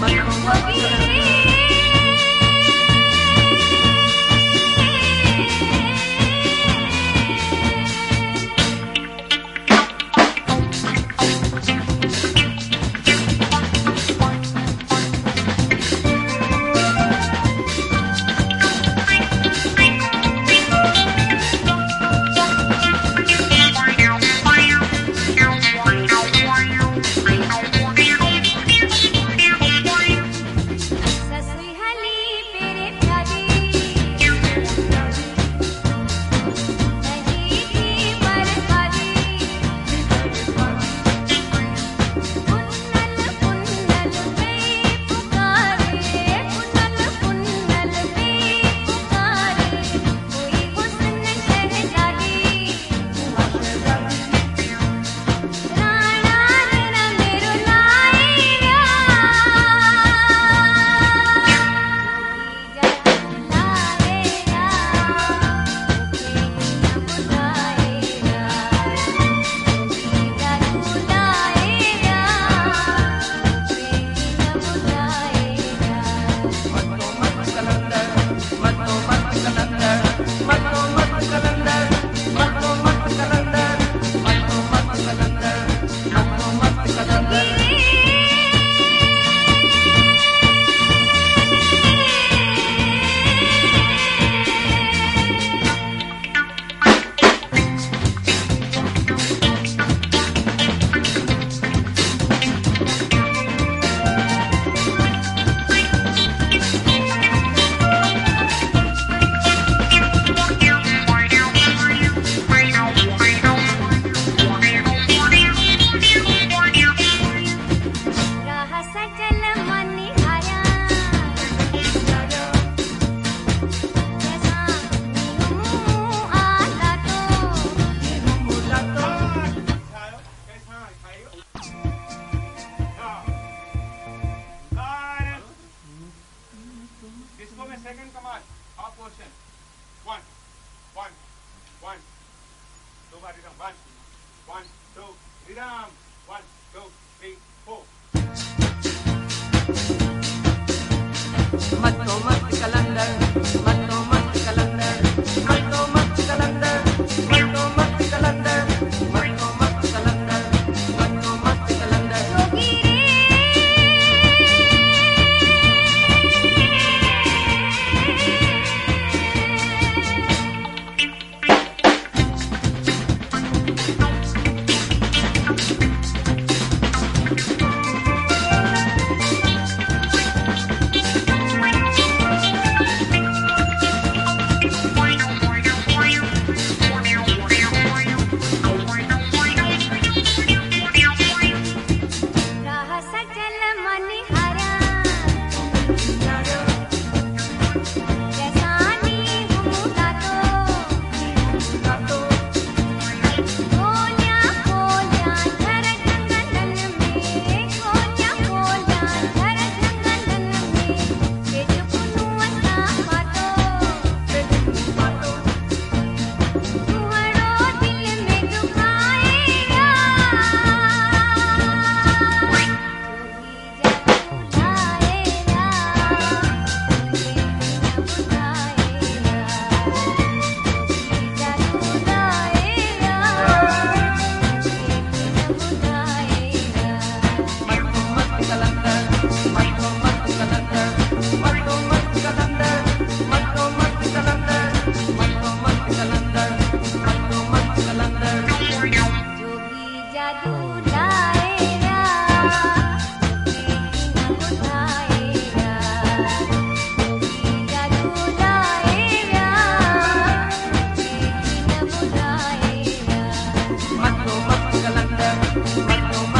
Majo. जादू Right now,